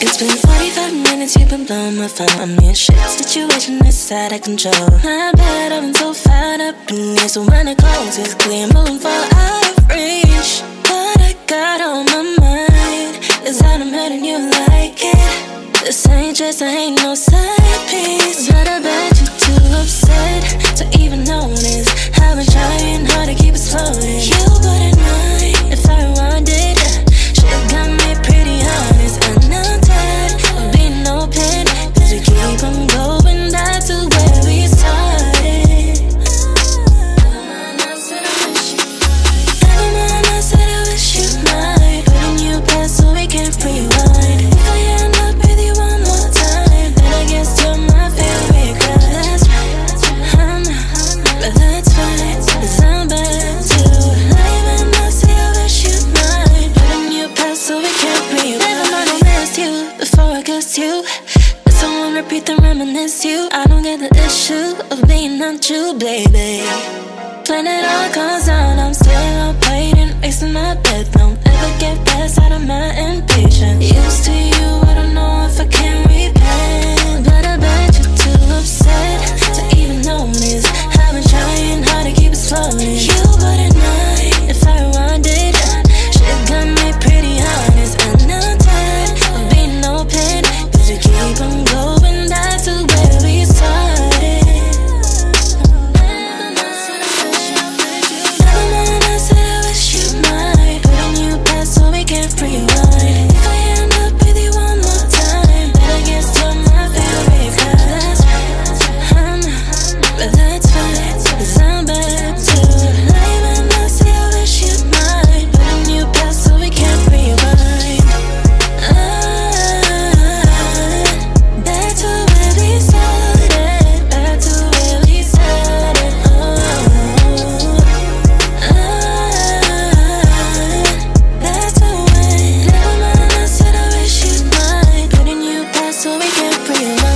It's been 45 minutes, you've been blowing my phone. I'm in shit situation that's out of control. My bad, I've been so fed up in this. So when it closes, it's clear, moving for out of reach. What I got on my mind is that I'm hurting you like it. This ain't just, I ain't no side piece. But I kissed you. Let someone repeat and reminisce you. I don't get the issue of being you, baby. When it all comes down, I'm still pretty